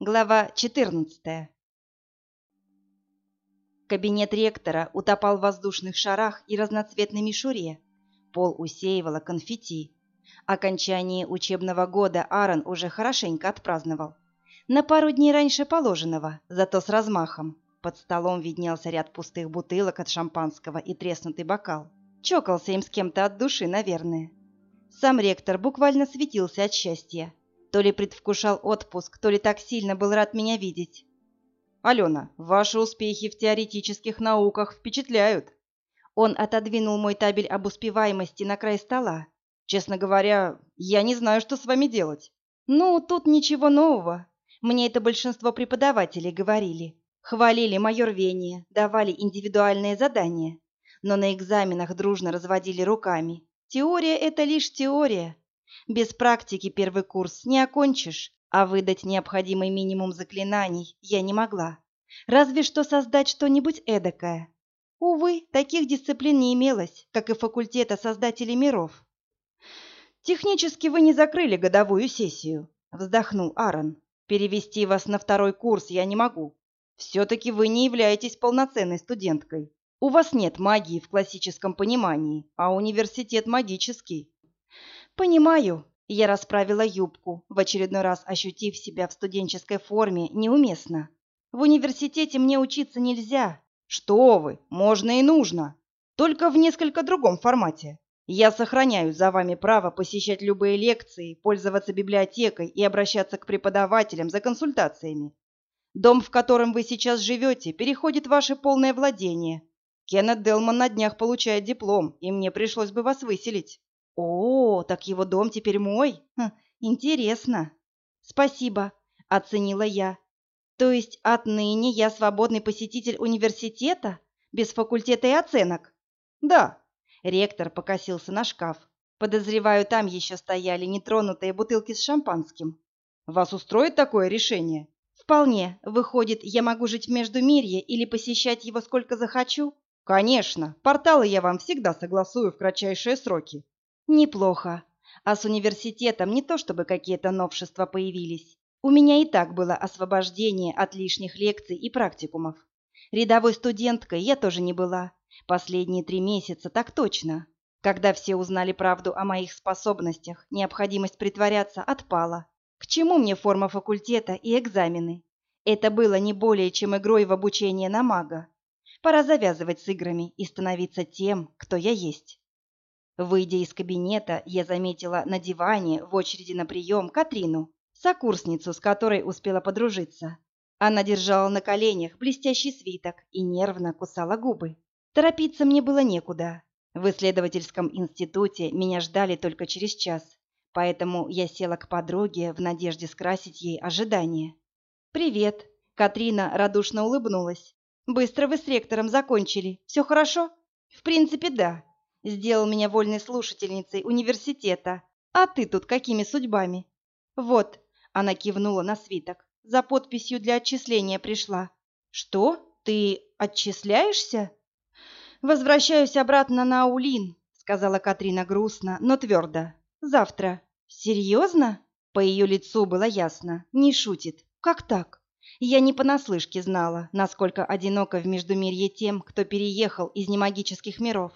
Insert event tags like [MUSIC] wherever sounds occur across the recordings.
Глава 14. Кабинет ректора утопал в воздушных шарах и разноцветной мишуре. Пол усеивало конфетти. Окончание учебного года Аарон уже хорошенько отпраздновал. На пару дней раньше положенного, зато с размахом. Под столом виднелся ряд пустых бутылок от шампанского и треснутый бокал. Чокался им с кем-то от души, наверное. Сам ректор буквально светился от счастья. То ли предвкушал отпуск, то ли так сильно был рад меня видеть. «Алена, ваши успехи в теоретических науках впечатляют». Он отодвинул мой табель об успеваемости на край стола. «Честно говоря, я не знаю, что с вами делать». «Ну, тут ничего нового. Мне это большинство преподавателей говорили. Хвалили мое рвение, давали индивидуальные задания. Но на экзаменах дружно разводили руками. Теория – это лишь теория. Без практики первый курс не окончишь, а выдать необходимый минимум заклинаний я не могла. Разве что создать что-нибудь эдакое. Увы, таких дисциплин не имелось, как и факультета создателей миров. «Технически вы не закрыли годовую сессию», — вздохнул Аарон. «Перевести вас на второй курс я не могу. Все-таки вы не являетесь полноценной студенткой. У вас нет магии в классическом понимании, а университет магический. Понимаю. Я расправила юбку, в очередной раз ощутив себя в студенческой форме неуместно. В университете мне учиться нельзя. Что вы, можно и нужно. Только в несколько другом формате. Я сохраняю за вами право посещать любые лекции, пользоваться библиотекой и обращаться к преподавателям за консультациями. Дом, в котором вы сейчас живете, переходит в ваше полное владение. Кеннет Делман на днях получает диплом, и мне пришлось бы вас выселить. О, так его дом теперь мой? Хм, интересно. Спасибо, оценила я. То есть отныне я свободный посетитель университета, без факультета и оценок? Да. Ректор покосился на шкаф. Подозреваю, там еще стояли нетронутые бутылки с шампанским. Вас устроит такое решение? Вполне. Выходит, я могу жить в Междумирье или посещать его сколько захочу? Конечно. Порталы я вам всегда согласую в кратчайшие сроки. Неплохо. А с университетом не то чтобы какие-то новшества появились. У меня и так было освобождение от лишних лекций и практикумов. Рядовой студенткой я тоже не была. Последние три месяца так точно. Когда все узнали правду о моих способностях, необходимость притворяться отпала. К чему мне форма факультета и экзамены? Это было не более чем игрой в обучение на мага. Пора завязывать с играми и становиться тем, кто я есть. Выйдя из кабинета, я заметила на диване в очереди на прием Катрину, сокурсницу, с которой успела подружиться. Она держала на коленях блестящий свиток и нервно кусала губы. Торопиться мне было некуда. В исследовательском институте меня ждали только через час поэтому я села к подруге в надежде скрасить ей ожидание. «Привет!» – Катрина радушно улыбнулась. «Быстро вы с ректором закончили. Все хорошо?» «В принципе, да. Сделал меня вольной слушательницей университета. А ты тут какими судьбами?» «Вот», – она кивнула на свиток. «За подписью для отчисления пришла». «Что? Ты отчисляешься?» «Возвращаюсь обратно на Аулин», — сказала Катрина грустно, но твердо. Завтра. Серьезно? По ее лицу было ясно. Не шутит. Как так? Я не понаслышке знала, насколько одиноко в Междумирье тем, кто переехал из немагических миров.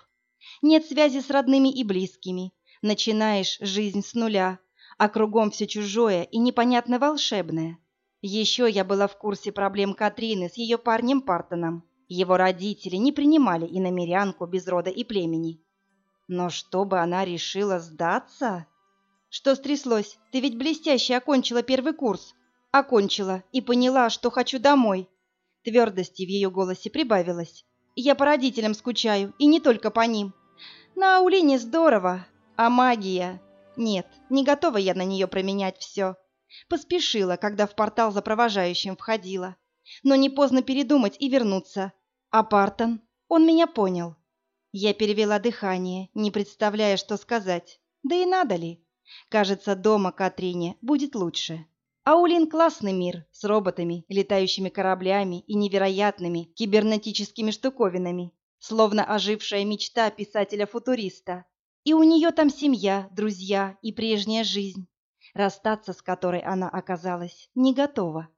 Нет связи с родными и близкими. Начинаешь жизнь с нуля, а кругом все чужое и непонятно волшебное. Еще я была в курсе проблем Катрины с ее парнем Партоном. Его родители не принимали иномерянку без рода и племени. Но чтобы она решила сдаться? Что стряслось? Ты ведь блестяще окончила первый курс. Окончила и поняла, что хочу домой. Твердости в ее голосе прибавилось. Я по родителям скучаю, и не только по ним. На Аулине здорово, а магия... Нет, не готова я на нее променять все. Поспешила, когда в портал за провожающим входила. Но не поздно передумать и вернуться. А Партон, он меня понял. Я перевела дыхание, не представляя, что сказать. Да и надо ли? Кажется, дома Катрине будет лучше. Аулин классный мир с роботами, летающими кораблями и невероятными кибернетическими штуковинами, словно ожившая мечта писателя-футуриста. И у нее там семья, друзья и прежняя жизнь, расстаться с которой она оказалась не готова.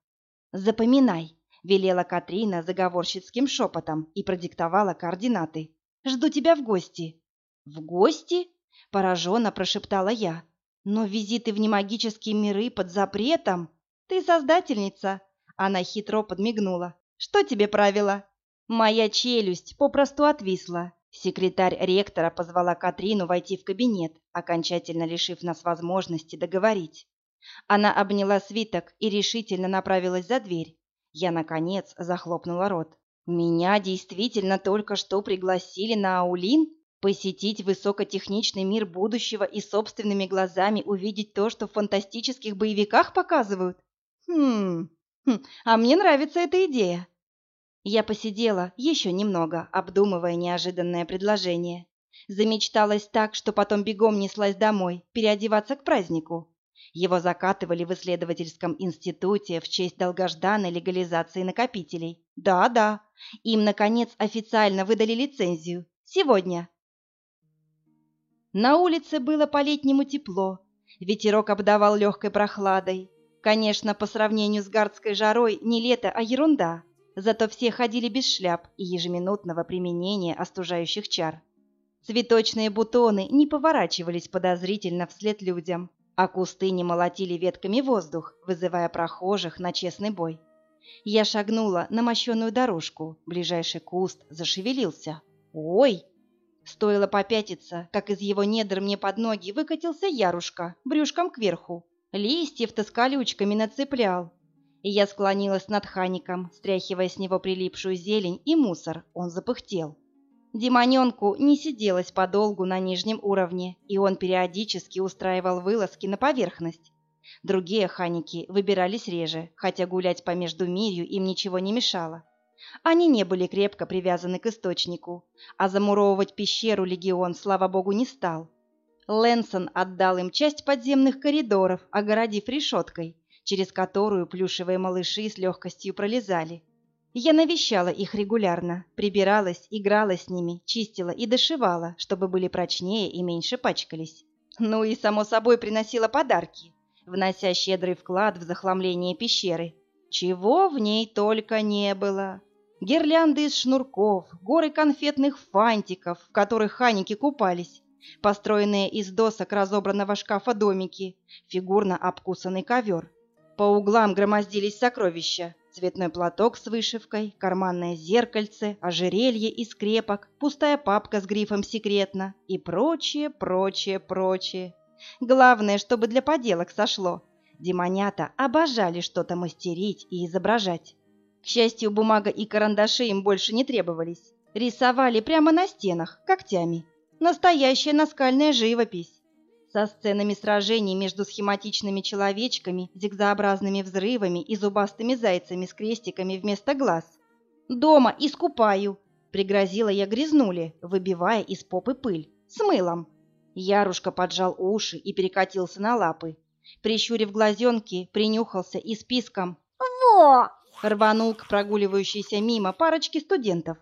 Запоминай, велела Катрина заговорщицким шепотом и продиктовала координаты. Жду тебя в гости. В гости? пораженно прошептала я. Но визиты в немагические миры под запретом. Ты создательница. Она хитро подмигнула. Что тебе правило? Моя челюсть попросту отвисла. Секретарь ректора позвала Катрину войти в кабинет, окончательно лишив нас возможности договорить. Она обняла свиток и решительно направилась за дверь. Я, наконец, захлопнула рот. Меня действительно только что пригласили на Аулин посетить высокотехничный мир будущего и собственными глазами увидеть то, что в фантастических боевиках показывают. Хм, хм а мне нравится эта идея. Я посидела еще немного, обдумывая неожиданное предложение. Замечталась так, что потом бегом неслась домой, переодеваться к празднику. Его закатывали в исследовательском институте в честь долгожданной легализации накопителей. Да-да, им, наконец, официально выдали лицензию. Сегодня. На улице было по-летнему тепло. Ветерок обдавал легкой прохладой. Конечно, по сравнению с гардской жарой не лето, а ерунда. Зато все ходили без шляп и ежеминутного применения остужающих чар. Цветочные бутоны не поворачивались подозрительно вслед людям а кусты не молотили ветками воздух, вызывая прохожих на честный бой. Я шагнула на мощенную дорожку, ближайший куст зашевелился. «Ой!» Стоило попятиться, как из его недр мне под ноги выкатился ярушка, брюшком кверху. Листьев-то с колючками нацеплял. И я склонилась над хаником, стряхивая с него прилипшую зелень и мусор. Он запыхтел. Демоненку не сиделось подолгу на нижнем уровне, и он периодически устраивал вылазки на поверхность. Другие ханики выбирались реже, хотя гулять по междумирью им ничего не мешало. Они не были крепко привязаны к источнику, а замуровывать пещеру легион, слава богу, не стал. Лэнсон отдал им часть подземных коридоров, огородив решеткой, через которую плюшевые малыши с легкостью пролезали. Я навещала их регулярно, прибиралась, играла с ними, чистила и дошивала, чтобы были прочнее и меньше пачкались. Ну и, само собой, приносила подарки, внося щедрый вклад в захламление пещеры. Чего в ней только не было. Гирлянды из шнурков, горы конфетных фантиков, в которых ханики купались, построенные из досок разобранного шкафа домики, фигурно обкусанный ковер. По углам громоздились сокровища, цветной платок с вышивкой, карманное зеркальце, ожерелье из скрепок, пустая папка с грифом «Секретно» и прочее, прочее, прочее. Главное, чтобы для поделок сошло. Демонята обожали что-то мастерить и изображать. К счастью, бумага и карандаши им больше не требовались. Рисовали прямо на стенах, когтями. Настоящая наскальная живопись со сценами сражений между схематичными человечками, зигзообразными взрывами и зубастыми зайцами с крестиками вместо глаз. «Дома искупаю!» — пригрозила я грязнули, выбивая из попы пыль. «С мылом!» Ярушка поджал уши и перекатился на лапы. Прищурив глазенки, принюхался и списком «Во!» рванул к прогуливающейся мимо парочке студентов.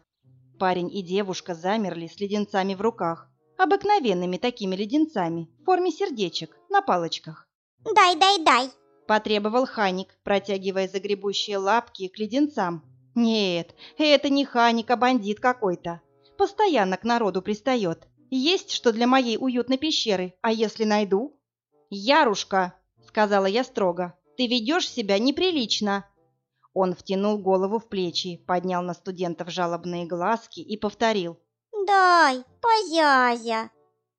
Парень и девушка замерли с леденцами в руках, обыкновенными такими леденцами в форме сердечек на палочках. «Дай, дай, дай!» – потребовал Ханик, протягивая загребущие лапки к леденцам. «Нет, это не Ханик, а бандит какой-то. Постоянно к народу пристает. Есть что для моей уютной пещеры, а если найду?» «Ярушка!» – сказала я строго. «Ты ведешь себя неприлично!» Он втянул голову в плечи, поднял на студентов жалобные глазки и повторил. «Дай, позязя!»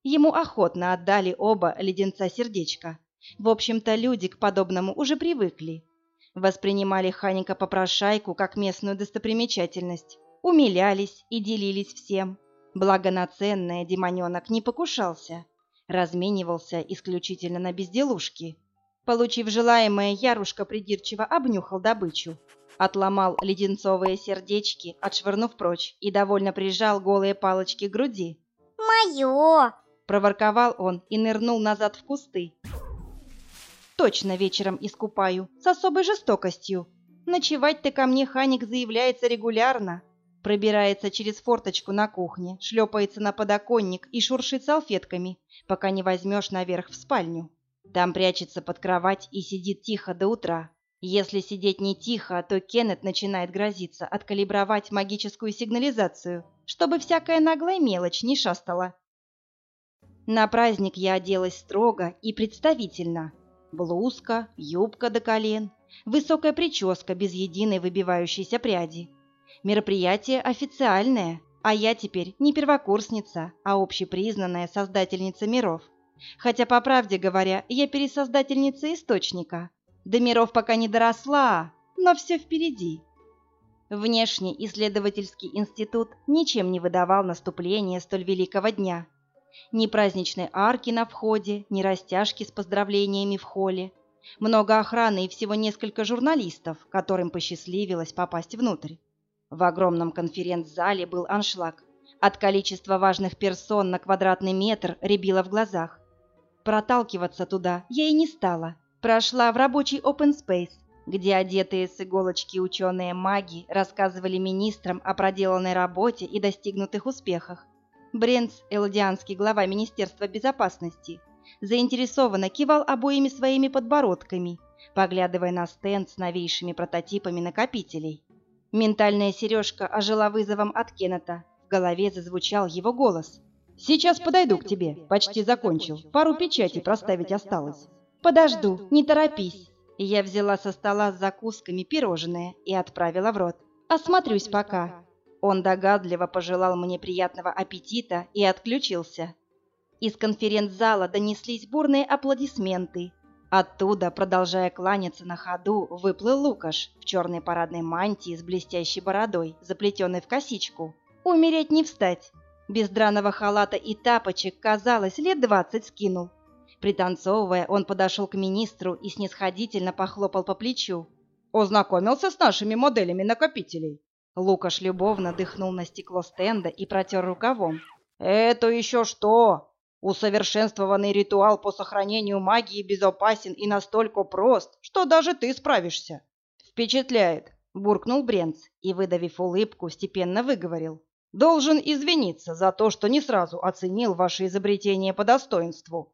Ему охотно отдали оба леденца сердечка. В общем-то, люди к подобному уже привыкли. Воспринимали Ханика попрошайку как местную достопримечательность. Умилялись и делились всем. Благо на ценное демоненок не покушался. Разменивался исключительно на безделушки. Получив желаемое, Ярушка придирчиво обнюхал добычу Отломал леденцовые сердечки, отшвырнув прочь, и довольно прижал голые палочки к груди. «Мое!» – проворковал он и нырнул назад в кусты. «Точно вечером искупаю, с особой жестокостью. Ночевать-то ко мне Ханик заявляется регулярно. Пробирается через форточку на кухне, шлепается на подоконник и шуршит салфетками, пока не возьмешь наверх в спальню. Там прячется под кровать и сидит тихо до утра, Если сидеть не тихо, то Кеннет начинает грозиться откалибровать магическую сигнализацию, чтобы всякая наглая мелочь не шастала. На праздник я оделась строго и представительно. Блузка, юбка до колен, высокая прическа без единой выбивающейся пряди. Мероприятие официальное, а я теперь не первокурсница, а общепризнанная создательница миров. Хотя, по правде говоря, я пересоздательница источника. До миров пока не доросла, но все впереди. Внешний исследовательский институт ничем не выдавал наступление столь великого дня. Ни праздничной арки на входе, ни растяжки с поздравлениями в холле. Много охраны и всего несколько журналистов, которым посчастливилось попасть внутрь. В огромном конференц-зале был аншлаг. От количества важных персон на квадратный метр рябило в глазах. Проталкиваться туда я и не стала. Прошла в рабочий open space, где одетые с иголочки ученые-маги рассказывали министрам о проделанной работе и достигнутых успехах. Бренц, элодианский глава Министерства безопасности, заинтересованно кивал обоими своими подбородками, поглядывая на стенд с новейшими прототипами накопителей. Ментальная сережка ожила вызовом от Кеннета. В голове зазвучал его голос. «Сейчас подойду к тебе. Почти закончил. Пару печатей проставить осталось». «Подожду, не торопись». Я взяла со стола с закусками пирожное и отправила в рот. «Осмотрюсь пока». Он догадливо пожелал мне приятного аппетита и отключился. Из конференц-зала донеслись бурные аплодисменты. Оттуда, продолжая кланяться на ходу, выплыл Лукаш в черной парадной мантии с блестящей бородой, заплетенной в косичку. Умереть не встать. Без драного халата и тапочек, казалось, лет двадцать скинул. Пританцовывая, он подошел к министру и снисходительно похлопал по плечу. «Ознакомился с нашими моделями накопителей?» Лукаш любовно дыхнул на стекло стенда и протер рукавом. «Это еще что? Усовершенствованный ритуал по сохранению магии безопасен и настолько прост, что даже ты справишься». «Впечатляет», — буркнул Бренц и, выдавив улыбку, степенно выговорил. «Должен извиниться за то, что не сразу оценил ваше изобретение по достоинству.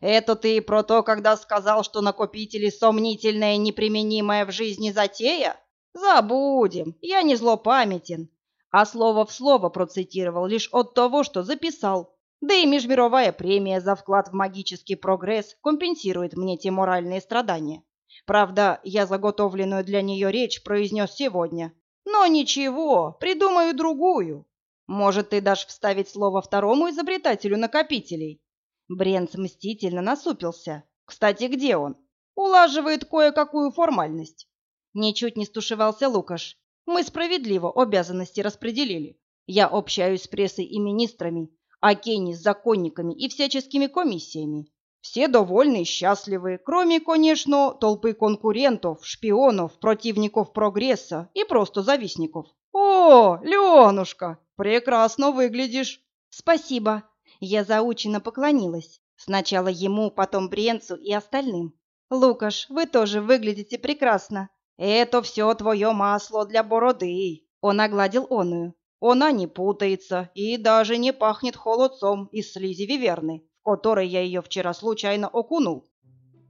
Это ты про то, когда сказал, что накопители сомнительная, неприменимая в жизни затея?» Забудем, я не злопамятен, а слово в слово процитировал лишь от того, что записал. Да и межмировая премия за вклад в магический прогресс компенсирует мне те моральные страдания. Правда, я заготовленную для нее речь произнес сегодня. Но ничего, придумаю другую. Может, ты дашь вставить слово второму изобретателю накопителей? Бренц мстительно насупился. Кстати, где он? Улаживает кое-какую формальность. Ничуть не стушевался Лукаш. Мы справедливо обязанности распределили. Я общаюсь с прессой и министрами, а Кенни с законниками и всяческими комиссиями. Все довольны и счастливы, кроме, конечно, толпы конкурентов, шпионов, противников прогресса и просто завистников. О, Ленушка, прекрасно выглядишь. Спасибо. Я заученно поклонилась. Сначала ему, потом Бренцу и остальным. Лукаш, вы тоже выглядите прекрасно. «Это все твое масло для бороды», — он огладил оную. «Она не путается и даже не пахнет холодцом из слизи виверны, в которой я ее вчера случайно окунул.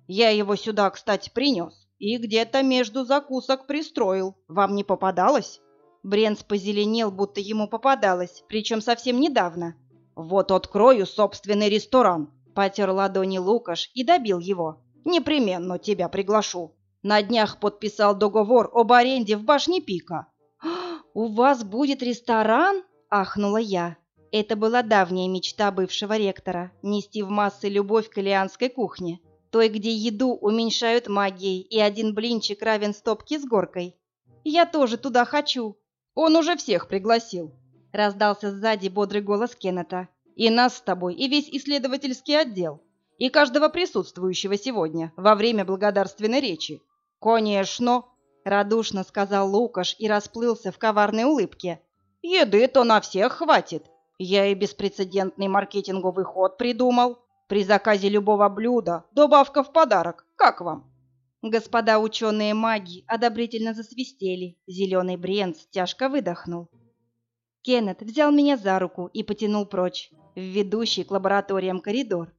Я его сюда, кстати, принес и где-то между закусок пристроил. Вам не попадалось?» Бренс позеленел, будто ему попадалось, причем совсем недавно. «Вот открою собственный ресторан», — потер ладони Лукаш и добил его. «Непременно тебя приглашу. На днях подписал договор об аренде в башне Пика. «У вас будет ресторан?» – ахнула я. Это была давняя мечта бывшего ректора – нести в массы любовь к ильянской кухне. Той, где еду уменьшают магией, и один блинчик равен стопке с горкой. «Я тоже туда хочу!» «Он уже всех пригласил!» – раздался сзади бодрый голос Кеннета. «И нас с тобой, и весь исследовательский отдел, и каждого присутствующего сегодня во время благодарственной речи. «Конечно!» — радушно сказал Лукаш и расплылся в коварной улыбке. «Еды-то на всех хватит. Я и беспрецедентный маркетинговый ход придумал. При заказе любого блюда добавка в подарок. Как вам?» Господа ученые-маги одобрительно засвистели. Зеленый Бренц тяжко выдохнул. Кеннет взял меня за руку и потянул прочь, в ведущий к лабораториям коридор.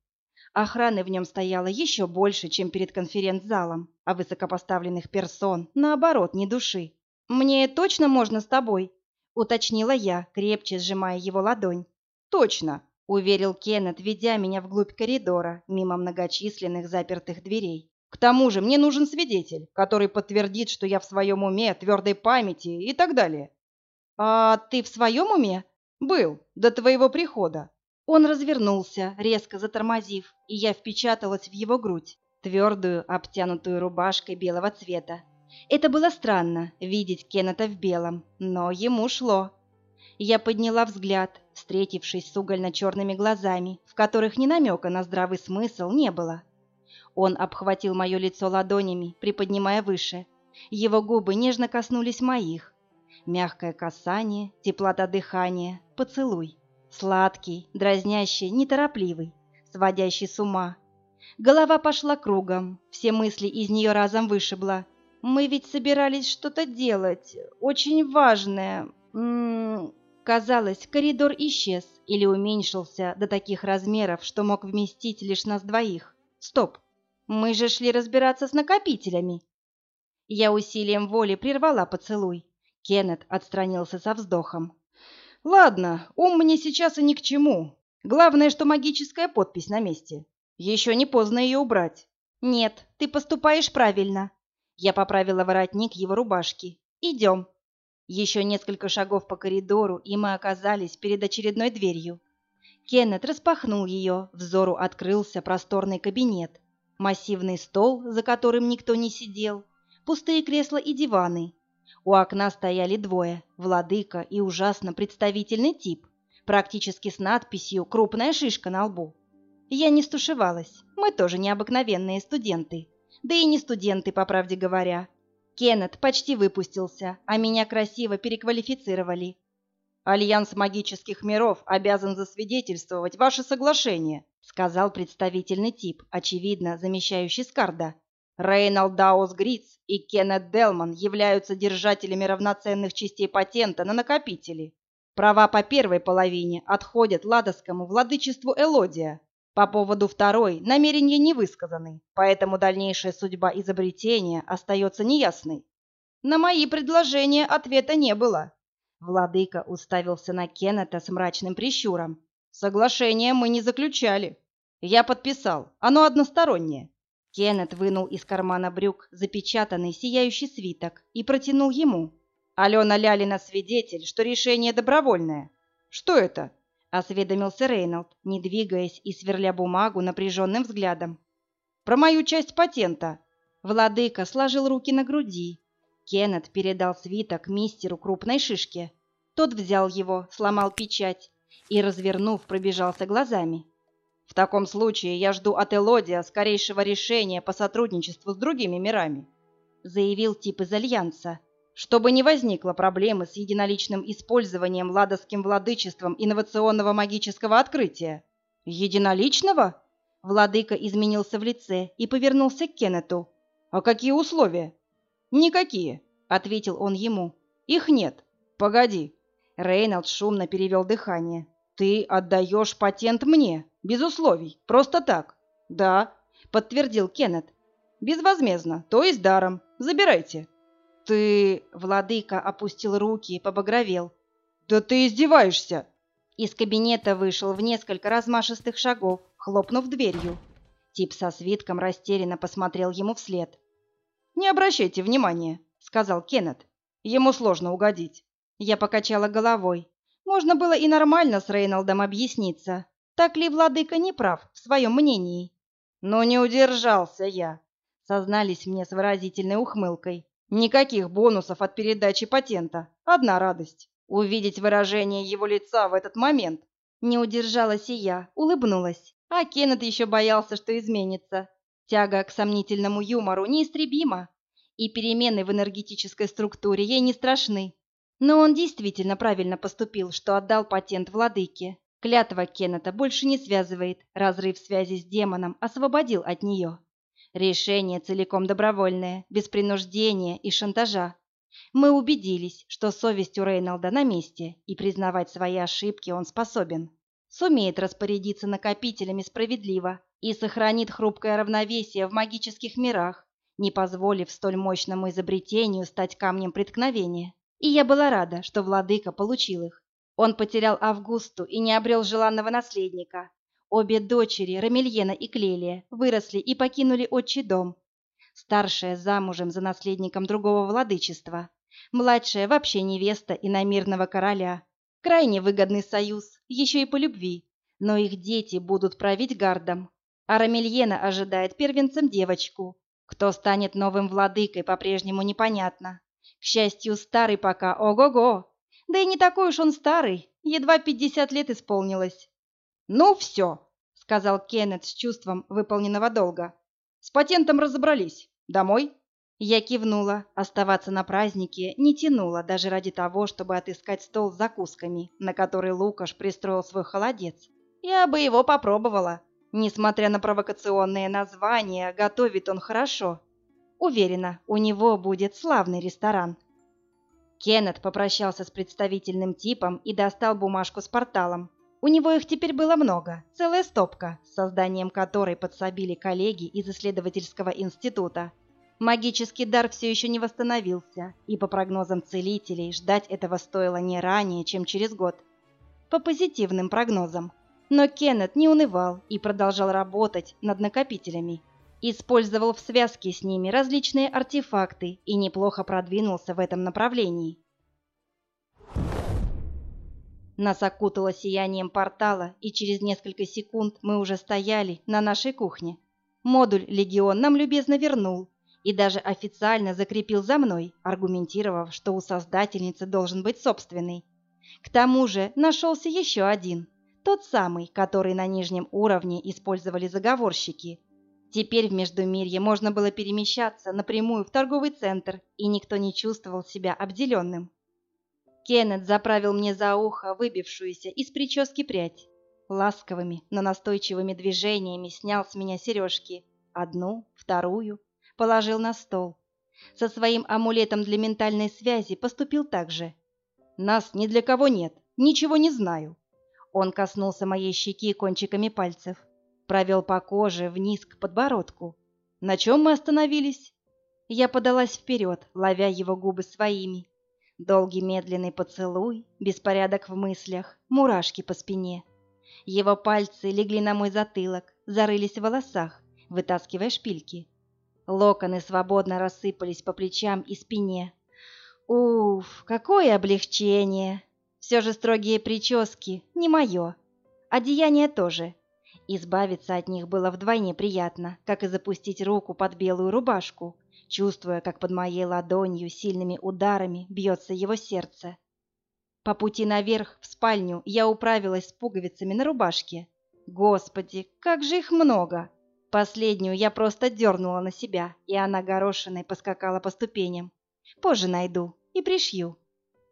Охраны в нем стояло еще больше, чем перед конференц-залом, а высокопоставленных персон, наоборот, ни души. «Мне точно можно с тобой?» — уточнила я, крепче сжимая его ладонь. «Точно!» — уверил Кеннет, ведя меня вглубь коридора, мимо многочисленных запертых дверей. «К тому же мне нужен свидетель, который подтвердит, что я в своем уме, твердой памяти и так далее». «А ты в своем уме?» «Был, до твоего прихода. Он развернулся, резко затормозив, и я впечаталась в его грудь, твердую, обтянутую рубашкой белого цвета. Это было странно, видеть Кеннета в белом, но ему шло. Я подняла взгляд, встретившись с угольно-черными глазами, в которых ни намека на здравый смысл не было. Он обхватил мое лицо ладонями, приподнимая выше. Его губы нежно коснулись моих. Мягкое касание, теплота дыхания, поцелуй. Сладкий, дразнящий, неторопливый, сводящий с ума. Голова пошла кругом, все мысли из нее разом вышибло. Мы ведь собирались что-то делать, очень важное. М -м -м. Казалось, коридор исчез или уменьшился до таких размеров, что мог вместить лишь нас двоих. Стоп, мы же шли разбираться с накопителями. Я усилием воли прервала поцелуй. Кеннет отстранился со вздохом. Ладно, ум мне сейчас и ни к чему. Главное, что магическая подпись на месте. Еще не поздно ее убрать. Нет, ты поступаешь правильно. Я поправила воротник его рубашки. Идем. Еще несколько шагов по коридору, и мы оказались перед очередной дверью. Кеннет распахнул ее, взору открылся просторный кабинет. Массивный стол, за которым никто не сидел, пустые кресла и диваны, у окна стояли двое, владыка и ужасно представительный тип, практически с надписью «Крупная шишка на лбу». Я не стушевалась, мы тоже необыкновенные студенты. Да и не студенты, по правде говоря. Кеннет почти выпустился, а меня красиво переквалифицировали. «Альянс магических миров обязан засвидетельствовать ваше соглашение», сказал представительный тип, очевидно замещающий Скарда. Рейнольд Даус Гриц и Кеннет Делман являются держателями равноценных частей патента на накопители. Права по первой половине отходят ладоскому владычеству Элодия. По поводу второй намерения не высказаны, поэтому дальнейшая судьба изобретения остается неясной. На мои предложения ответа не было. Владыка уставился на Кеннета с мрачным прищуром. Соглашение мы не заключали. Я подписал, оно одностороннее. Кеннет вынул из кармана брюк запечатанный сияющий свиток и протянул ему. «Алена Лялина свидетель, что решение добровольное». «Что это?» — осведомился Рейнольд, не двигаясь и сверля бумагу напряженным взглядом. «Про мою часть патента». Владыка сложил руки на груди. Кеннет передал свиток мистеру крупной шишки. Тот взял его, сломал печать и, развернув, пробежался глазами. В таком случае я жду от Элодия скорейшего решения по сотрудничеству с другими мирами, заявил тип из Альянса. Чтобы не возникло проблемы с единоличным использованием ладовским владычеством инновационного магического открытия. Единоличного? Владыка изменился в лице и повернулся к Кеннету. А какие условия? Никакие, ответил он ему. Их нет. Погоди. Рейнольд шумно перевел дыхание. Ты отдаешь патент мне, без условий, просто так. Да, подтвердил Кеннет. Безвозмездно, то есть даром. Забирайте. Ты, владыка, опустил руки и побагровел. Да ты издеваешься. Из кабинета вышел в несколько размашистых шагов, хлопнув дверью. Тип со свитком растерянно посмотрел ему вслед. «Не обращайте внимания», — сказал Кеннет. «Ему сложно угодить». Я покачала головой. Можно было и нормально с Рейнолдом объясниться. Так ли владыка не прав в своем мнении? Но не удержался я, сознались мне с выразительной ухмылкой. Никаких бонусов от передачи патента. Одна радость — увидеть выражение его лица в этот момент. Не удержалась и я, улыбнулась. А Кеннет еще боялся, что изменится. Тяга к сомнительному юмору неистребима, и перемены в энергетической структуре ей не страшны. Но он действительно правильно поступил, что отдал патент владыке. Клятва Кеннета больше не связывает, разрыв связи с демоном освободил от нее. Решение целиком добровольное, без принуждения и шантажа. Мы убедились, что совесть у Рейнолда на месте, и признавать свои ошибки он способен. Сумеет распорядиться накопителями справедливо, и сохранит хрупкое равновесие в магических мирах, не позволив столь мощному изобретению стать камнем преткновения. И я была рада, что владыка получил их. Он потерял Августу и не обрел желанного наследника. Обе дочери, Рамельена и Клелия, выросли и покинули отчий дом. Старшая замужем за наследником другого владычества, младшая вообще невеста иномирного короля. Крайне выгодный союз, еще и по любви, но их дети будут править гардом. А Рамельена ожидает первенцем девочку. Кто станет новым владыкой, по-прежнему непонятно. К счастью, старый пока ого-го. Да и не такой уж он старый, едва пятьдесят лет исполнилось. «Ну все», — сказал Кеннет с чувством выполненного долга. «С патентом разобрались. Домой?» Я кивнула. Оставаться на празднике не тянуло даже ради того, чтобы отыскать стол с закусками, на который Лукаш пристроил свой холодец. Я бы его попробовала. Несмотря на провокационные названия, готовит он хорошо. Уверена, у него будет славный ресторан. Кеннет попрощался с представительным типом и достал бумажку с порталом. У него их теперь было много, целая стопка, с созданием которой подсобили коллеги из исследовательского института. Магический дар все еще не восстановился, и по прогнозам целителей ждать этого стоило не ранее, чем через год. По позитивным прогнозам. Но Кеннет не унывал и продолжал работать над накопителями. Использовал в связке с ними различные артефакты и неплохо продвинулся в этом направлении. Нас окутало сиянием портала, и через несколько секунд мы уже стояли на нашей кухне. Модуль «Легион» нам любезно вернул и даже официально закрепил за мной, аргументировав, что у создательницы должен быть собственный. К тому же нашелся еще один – тот самый, который на нижнем уровне использовали заговорщики. Теперь в Междумирье можно было перемещаться напрямую в торговый центр, и никто не чувствовал себя обделенным. Кеннет заправил мне за ухо выбившуюся из прически прядь. Ласковыми, но настойчивыми движениями снял с меня сережки. Одну, вторую, положил на стол. Со своим амулетом для ментальной связи поступил так же. «Нас ни для кого нет, ничего не знаю», он коснулся моей щеки кончиками пальцев, провел по коже вниз к подбородку. На чем мы остановились? Я подалась вперед, ловя его губы своими. Долгий медленный поцелуй, беспорядок в мыслях, мурашки по спине. Его пальцы легли на мой затылок, зарылись в волосах, вытаскивая шпильки. Локоны свободно рассыпались по плечам и спине. Уф, какое облегчение! Все же строгие прически не мое. Одеяние тоже. Избавиться от них было вдвойне приятно, как и запустить руку под белую рубашку, чувствуя, как под моей ладонью сильными ударами бьется его сердце. По пути наверх в спальню я управилась с пуговицами на рубашке. Господи, как же их много! Последнюю я просто дернула на себя, и она горошиной поскакала по ступеням. Позже найду и пришью.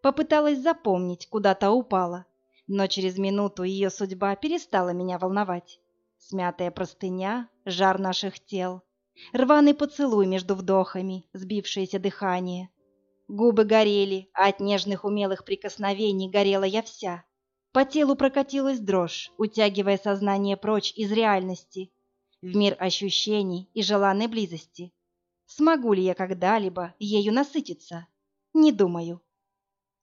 Попыталась запомнить, куда та упала, но через минуту ее судьба перестала меня волновать. Смятая простыня, жар наших тел, рваный поцелуй между вдохами, сбившееся дыхание. Губы горели, а от нежных умелых прикосновений горела я вся. По телу прокатилась дрожь, утягивая сознание прочь из реальности, в мир ощущений и желанной близости. Смогу ли я когда-либо ею насытиться? Не думаю.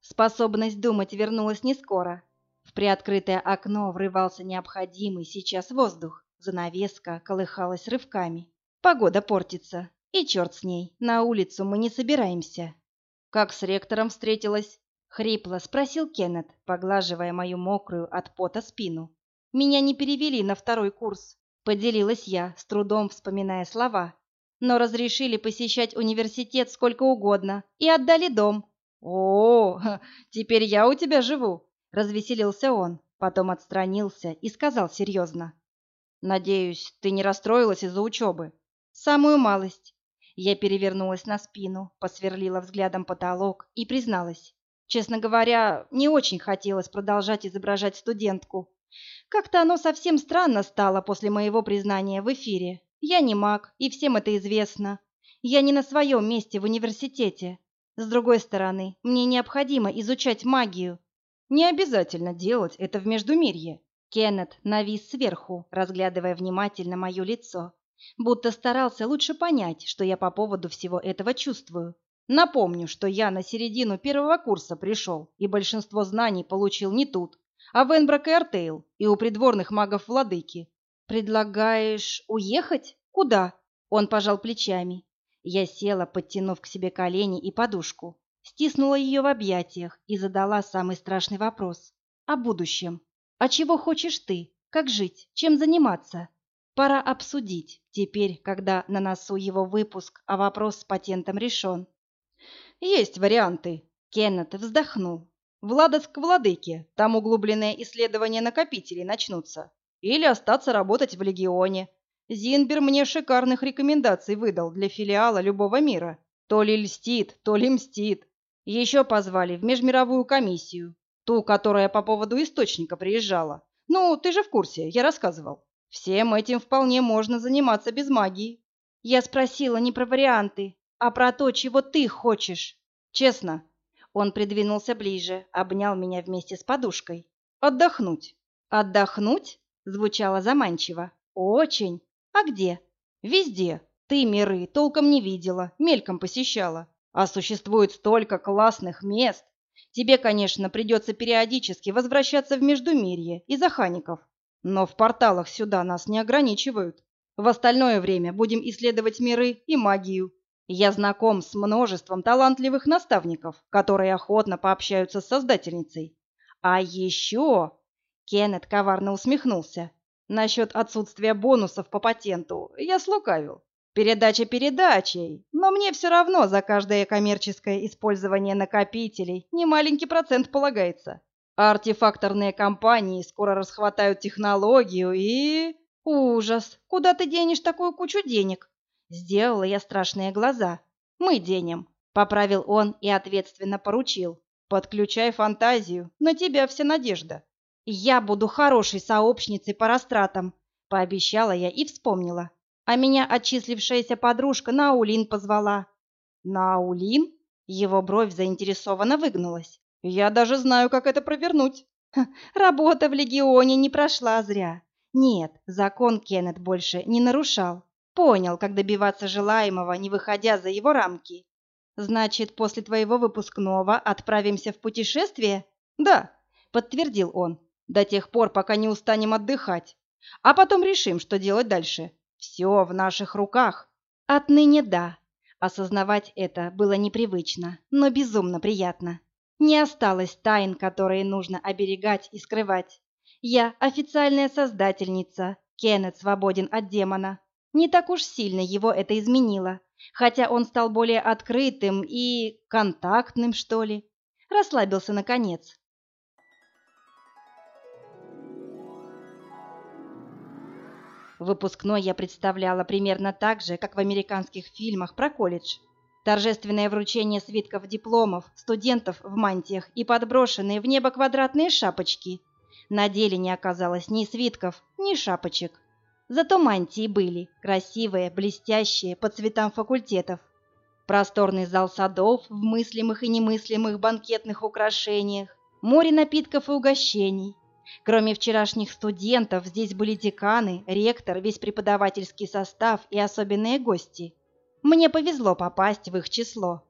Способность думать вернулась не скоро. В приоткрытое окно врывался необходимый сейчас воздух. Занавеска колыхалась рывками. Погода портится. И черт с ней, на улицу мы не собираемся. Как с ректором встретилась? Хрипло спросил Кеннет, поглаживая мою мокрую от пота спину. Меня не перевели на второй курс. Поделилась я, с трудом вспоминая слова. Но разрешили посещать университет сколько угодно и отдали дом, «О, [LAUGHS] теперь я у тебя живу!» — развеселился он, потом отстранился и сказал серьезно. «Надеюсь, ты не расстроилась из-за учебы?» «Самую малость». Я перевернулась на спину, посверлила взглядом потолок и призналась. Честно говоря, не очень хотелось продолжать изображать студентку. Как-то оно совсем странно стало после моего признания в эфире. Я не маг, и всем это известно. Я не на своем месте в университете, с другой стороны, мне необходимо изучать магию. Не обязательно делать это в Междумирье. Кеннет навис сверху, разглядывая внимательно мое лицо, будто старался лучше понять, что я по поводу всего этого чувствую. Напомню, что я на середину первого курса пришел, и большинство знаний получил не тут, а в Энброк и Артейл, и у придворных магов владыки. «Предлагаешь уехать? Куда?» Он пожал плечами. Я села, подтянув к себе колени и подушку, стиснула ее в объятиях и задала самый страшный вопрос. О будущем. А чего хочешь ты? Как жить? Чем заниматься? Пора обсудить, теперь, когда на носу его выпуск, а вопрос с патентом решен. Есть варианты. Кеннет вздохнул. Владос к владыке, там углубленные исследования накопителей начнутся. Или остаться работать в Легионе. Зинбер мне шикарных рекомендаций выдал для филиала любого мира. То ли льстит, то ли мстит. Еще позвали в межмировую комиссию. Ту, которая по поводу источника приезжала. Ну, ты же в курсе, я рассказывал. Всем этим вполне можно заниматься без магии. Я спросила не про варианты, а про то, чего ты хочешь. Честно. Он придвинулся ближе, обнял меня вместе с подушкой. Отдохнуть. Отдохнуть? Звучало заманчиво. Очень. А где? Везде. Ты миры толком не видела, мельком посещала. А существует столько классных мест. Тебе, конечно, придется периодически возвращаться в Междумирье из-за хаников. Но в порталах сюда нас не ограничивают. В остальное время будем исследовать миры и магию. Я знаком с множеством талантливых наставников, которые охотно пообщаются с создательницей. А еще... Кеннет коварно усмехнулся. Насчет отсутствия бонусов по патенту я слукавил. Передача передачей, но мне все равно за каждое коммерческое использование накопителей немаленький процент полагается. артефакторные компании скоро расхватают технологию и... Ужас! Куда ты денешь такую кучу денег? Сделала я страшные глаза. Мы денем. Поправил он и ответственно поручил. Подключай фантазию, на тебя вся надежда. Я буду хорошей сообщницей по растратам, пообещала я и вспомнила а меня отчислившаяся подружка Наулин позвала. Наулин? Его бровь заинтересованно выгнулась. Я даже знаю, как это провернуть. Работа в легионе не прошла зря. Нет, закон Кеннет больше не нарушал. Понял, как добиваться желаемого, не выходя за его рамки. Значит, после твоего выпускного отправимся в путешествие? Да, подтвердил он. До тех пор, пока не устанем отдыхать. А потом решим, что делать дальше. Все в наших руках. Отныне да. Осознавать это было непривычно, но безумно приятно. Не осталось тайн, которые нужно оберегать и скрывать. Я официальная создательница. Кеннет свободен от демона. Не так уж сильно его это изменило, хотя он стал более открытым и контактным, что ли. Расслабился наконец. Выпускной я представляла примерно так же, как в американских фильмах про колледж. Торжественное вручение свитков дипломов, студентов в мантиях и подброшенные в небо квадратные шапочки. На деле не оказалось ни свитков, ни шапочек. Зато мантии были, красивые, блестящие, по цветам факультетов. Просторный зал садов в мыслимых и немыслимых банкетных украшениях, море напитков и угощений, Кроме вчерашних студентов, здесь были деканы, ректор, весь преподавательский состав и особенные гости. Мне повезло попасть в их число.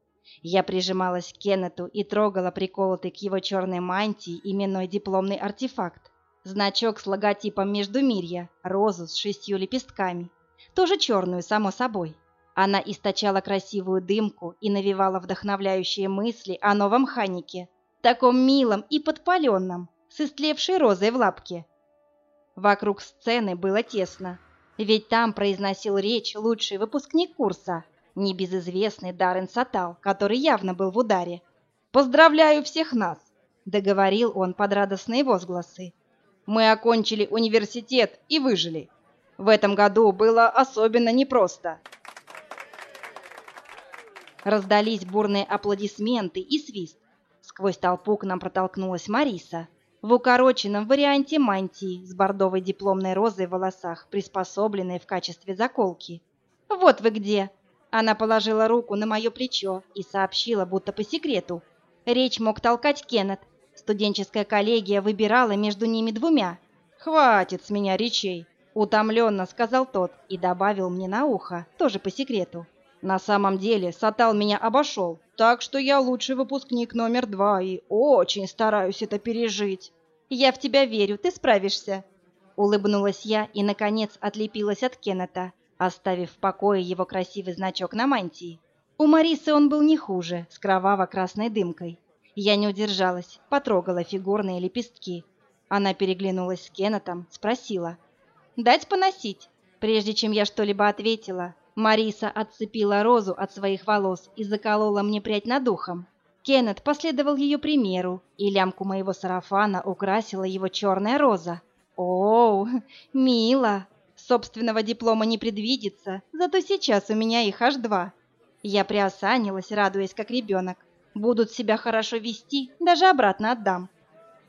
Я прижималась к Кеннету и трогала приколотый к его черной мантии именной дипломный артефакт. Значок с логотипом Междумирья, розу с шестью лепестками. Тоже черную, само собой. Она источала красивую дымку и навевала вдохновляющие мысли о новом Ханике, таком милом и подпаленном, с истлевшей розой в лапке. Вокруг сцены было тесно, ведь там произносил речь лучший выпускник курса, небезызвестный Даррен Сатал, который явно был в ударе. «Поздравляю всех нас!» — договорил он под радостные возгласы. «Мы окончили университет и выжили. В этом году было особенно непросто». Раздались бурные аплодисменты и свист. Сквозь толпу к нам протолкнулась Мариса в укороченном варианте мантии с бордовой дипломной розой в волосах, приспособленной в качестве заколки. «Вот вы где!» Она положила руку на мое плечо и сообщила, будто по секрету. Речь мог толкать Кеннет. Студенческая коллегия выбирала между ними двумя. «Хватит с меня речей», — утомленно сказал тот и добавил мне на ухо, тоже по секрету. «На самом деле Сатал меня обошел, так что я лучший выпускник номер два и очень стараюсь это пережить». «Я в тебя верю, ты справишься», — улыбнулась я и, наконец, отлепилась от Кеннета, оставив в покое его красивый значок на мантии. У Марисы он был не хуже, с кроваво-красной дымкой. Я не удержалась, потрогала фигурные лепестки. Она переглянулась с Кеннетом, спросила. «Дать поносить?» Прежде чем я что-либо ответила, Мариса отцепила розу от своих волос и заколола мне прядь над ухом. Кеннет последовал ее примеру, и лямку моего сарафана украсила его черная роза. «Оу, мило! Собственного диплома не предвидится, зато сейчас у меня их аж два». Я приосанилась, радуясь как ребенок. Будут себя хорошо вести, даже обратно отдам.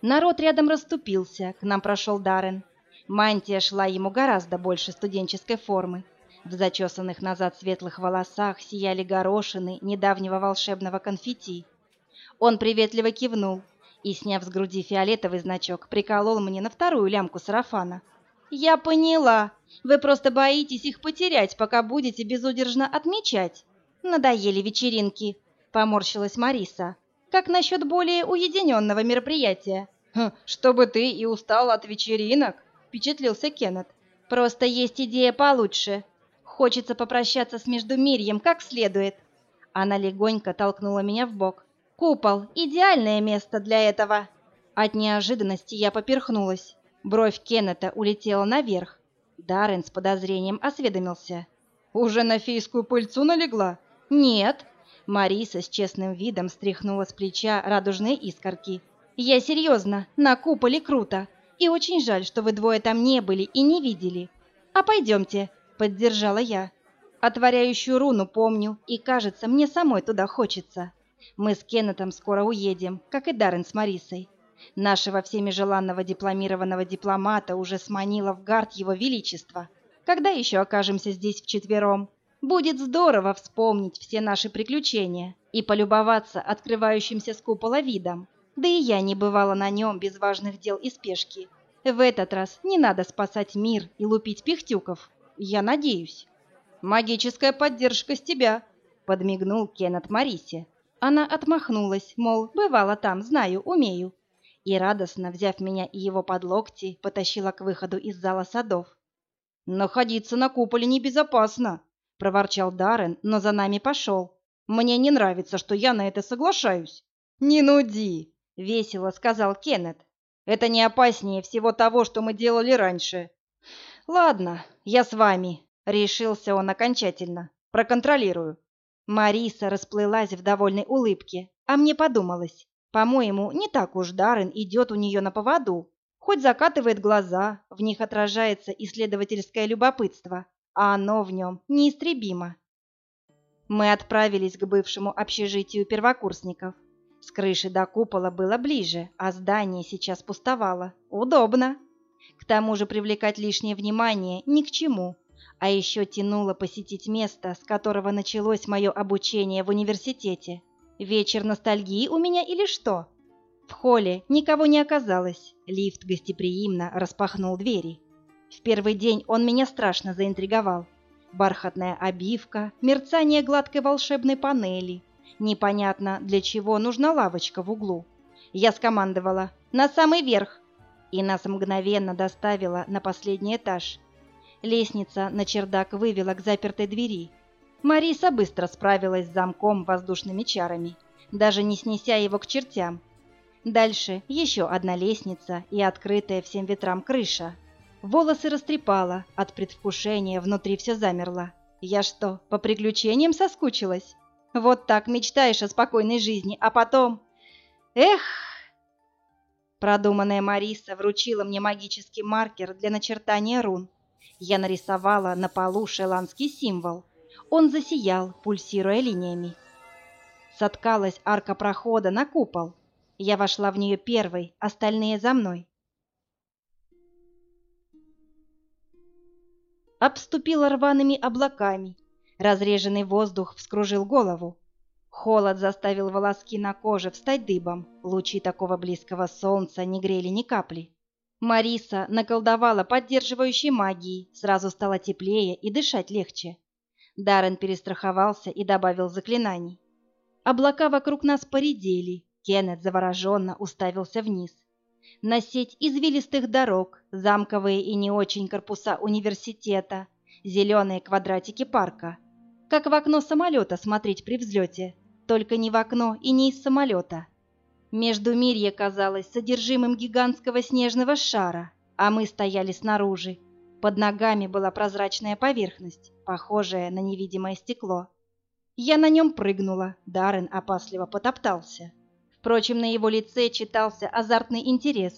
Народ рядом расступился, к нам прошел Даррен. Мантия шла ему гораздо больше студенческой формы. В зачесанных назад светлых волосах сияли горошины недавнего волшебного конфетти. Он приветливо кивнул и, сняв с груди фиолетовый значок, приколол мне на вторую лямку сарафана. «Я поняла. Вы просто боитесь их потерять, пока будете безудержно отмечать. Надоели вечеринки», — поморщилась Мариса. «Как насчет более уединенного мероприятия?» «Хм, «Чтобы ты и устал от вечеринок?» — впечатлился Кеннет. «Просто есть идея получше. Хочется попрощаться с Междумирьем как следует». Она легонько толкнула меня в бок. «Купол — идеальное место для этого». От неожиданности я поперхнулась. Бровь Кеннета улетела наверх. Даррен с подозрением осведомился. «Уже на фейскую пыльцу налегла?» «Нет». Мариса с честным видом стряхнула с плеча радужные искорки. «Я серьезно, на куполе круто. И очень жаль, что вы двое там не были и не видели. А пойдемте», — поддержала я. «Отворяющую руну помню, и, кажется, мне самой туда хочется. Мы с Кеннетом скоро уедем, как и Даррен с Марисой. Нашего всеми желанного дипломированного дипломата уже сманило в гард его величество. Когда еще окажемся здесь вчетвером?» Будет здорово вспомнить все наши приключения и полюбоваться открывающимся с купола видом. Да и я не бывала на нем без важных дел и спешки. В этот раз не надо спасать мир и лупить пихтюков. Я надеюсь. Магическая поддержка с тебя, подмигнул Кеннет Марисе. Она отмахнулась, мол, бывало там, знаю, умею. И радостно, взяв меня и его под локти, потащила к выходу из зала садов. Находиться на куполе небезопасно, проворчал Даррен, но за нами пошел. Мне не нравится, что я на это соглашаюсь. Не нуди, весело сказал Кеннет. Это не опаснее всего того, что мы делали раньше. Ладно, я с вами, решился он окончательно. Проконтролирую. Мариса расплылась в довольной улыбке, а мне подумалось, по-моему, не так уж Даррен идет у нее на поводу. Хоть закатывает глаза, в них отражается исследовательское любопытство, а оно в нем неистребимо. Мы отправились к бывшему общежитию первокурсников. С крыши до купола было ближе, а здание сейчас пустовало. Удобно. К тому же привлекать лишнее внимание ни к чему. А еще тянуло посетить место, с которого началось мое обучение в университете. Вечер ностальгии у меня или что? В холле никого не оказалось. Лифт гостеприимно распахнул двери. В первый день он меня страшно заинтриговал. Бархатная обивка, мерцание гладкой волшебной панели. Непонятно, для чего нужна лавочка в углу. Я скомандовала «На самый верх!» И нас мгновенно доставила на последний этаж. Лестница на чердак вывела к запертой двери. Мариса быстро справилась с замком воздушными чарами, даже не снеся его к чертям. Дальше еще одна лестница и открытая всем ветрам крыша. Волосы растрепала, от предвкушения внутри все замерло. Я что, по приключениям соскучилась? Вот так мечтаешь о спокойной жизни, а потом... Эх! Продуманная Мариса вручила мне магический маркер для начертания рун. Я нарисовала на полу шеланский символ. Он засиял, пульсируя линиями. Соткалась арка прохода на купол. Я вошла в нее первой, остальные за мной. обступила рваными облаками. Разреженный воздух вскружил голову. Холод заставил волоски на коже встать дыбом. Лучи такого близкого солнца не грели ни капли. Мариса наколдовала поддерживающей магией, сразу стало теплее и дышать легче. Даррен перестраховался и добавил заклинаний. Облака вокруг нас поредели, Кеннет завороженно уставился вниз. На сеть извилистых дорог, замковые и не очень корпуса университета, зеленые квадратики парка. Как в окно самолета смотреть при взлете, только не в окно и не из самолета. Между Междумирье казалось содержимым гигантского снежного шара, а мы стояли снаружи. Под ногами была прозрачная поверхность, похожая на невидимое стекло. Я на нем прыгнула, Даррен опасливо потоптался. Впрочем, на его лице читался азартный интерес.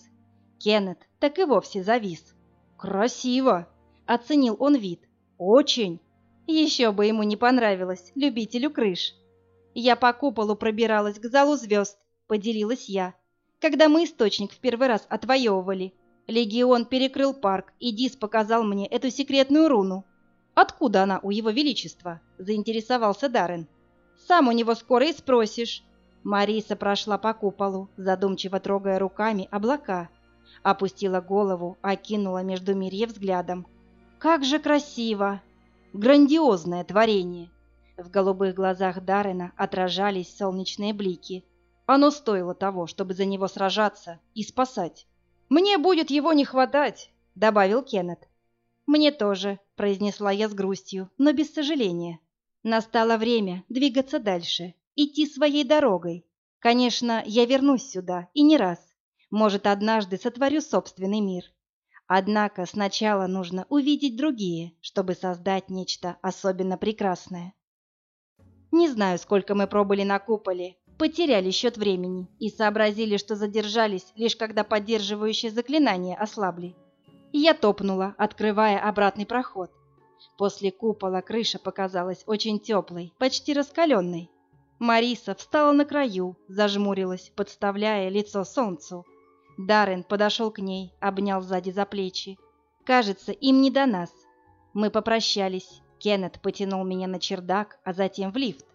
Кеннет так и вовсе завис. «Красиво!» — оценил он вид. «Очень!» Еще бы ему не понравилось, любителю крыш. Я по куполу пробиралась к залу звезд, поделилась я. Когда мы источник в первый раз отвоевывали, легион перекрыл парк, и Дис показал мне эту секретную руну. Откуда она у его величества? заинтересовался Даррен. Сам у него скоро и спросишь. Мариса прошла по куполу, задумчиво трогая руками облака. Опустила голову, окинула между мирье взглядом. Как же красиво! Грандиозное творение! В голубых глазах Даррена отражались солнечные блики. Оно стоило того, чтобы за него сражаться и спасать. «Мне будет его не хватать», — добавил Кеннет. «Мне тоже», — произнесла я с грустью, но без сожаления. Настало время двигаться дальше, идти своей дорогой. Конечно, я вернусь сюда, и не раз. Может, однажды сотворю собственный мир. Однако сначала нужно увидеть другие, чтобы создать нечто особенно прекрасное. Не знаю, сколько мы пробыли на куполе, потеряли счет времени и сообразили, что задержались, лишь когда поддерживающие заклинания ослабли. Я топнула, открывая обратный проход. После купола крыша показалась очень теплой, почти раскаленной. Мариса встала на краю, зажмурилась, подставляя лицо солнцу. Даррен подошел к ней, обнял сзади за плечи. Кажется, им не до нас. Мы попрощались. Кеннет потянул меня на чердак, а затем в лифт.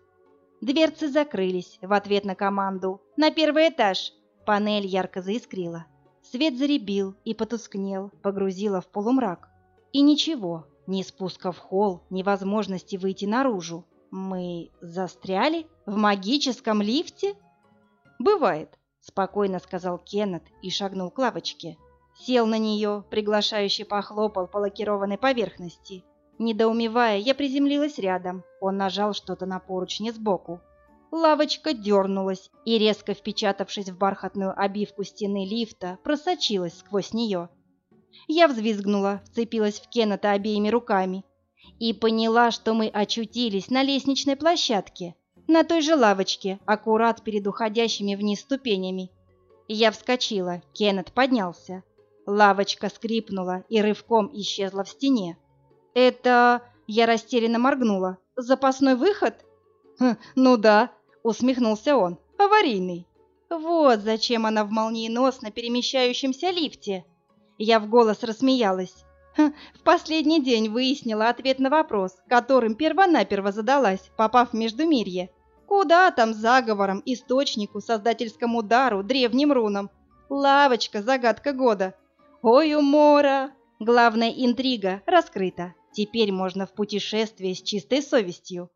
Дверцы закрылись в ответ на команду «На первый этаж!» Панель ярко заискрила. Свет заребил и потускнел, погрузила в полумрак. И ничего, ни спуска в холл, ни возможности выйти наружу. Мы застряли в магическом лифте? Бывает, спокойно сказал Кеннет и шагнул к лавочке. Сел на нее, приглашающе похлопал по лакированной поверхности. Недоумевая, я приземлилась рядом. Он нажал что-то на поручне сбоку. Лавочка дернулась и, резко впечатавшись в бархатную обивку стены лифта, просочилась сквозь нее. Я взвизгнула, вцепилась в Кеннета обеими руками и поняла, что мы очутились на лестничной площадке, на той же лавочке, аккурат перед уходящими вниз ступенями. Я вскочила, Кеннет поднялся. Лавочка скрипнула и рывком исчезла в стене. «Это...» — я растерянно моргнула. «Запасной выход?» «Хм, «Ну да», — усмехнулся он. «Аварийный». «Вот зачем она в молниеносно перемещающемся лифте». Я в голос рассмеялась. Хм, в последний день выяснила ответ на вопрос, которым первонаперво задалась, попав в Междумирье. Куда там заговором, источнику, создательскому дару, древним рунам? Лавочка, загадка года. Ой, умора! Главная интрига раскрыта. Теперь можно в путешествие с чистой совестью.